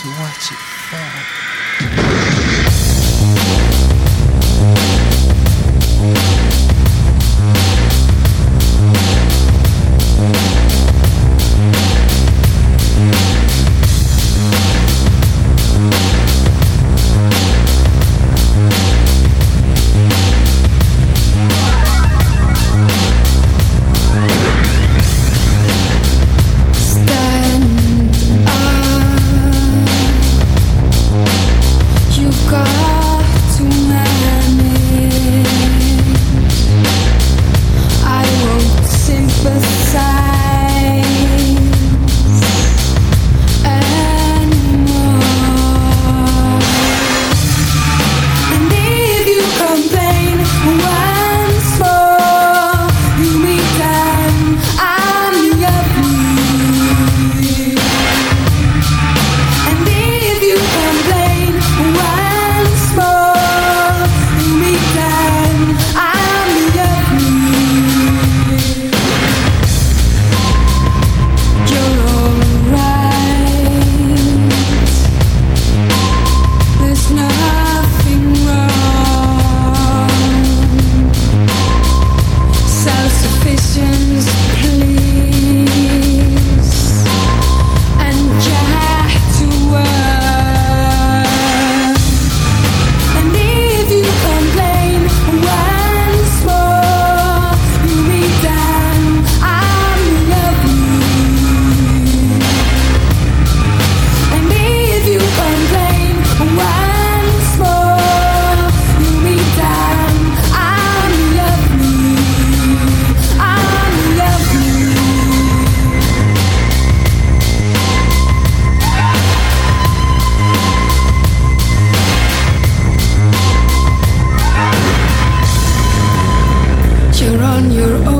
to watch it fall. your own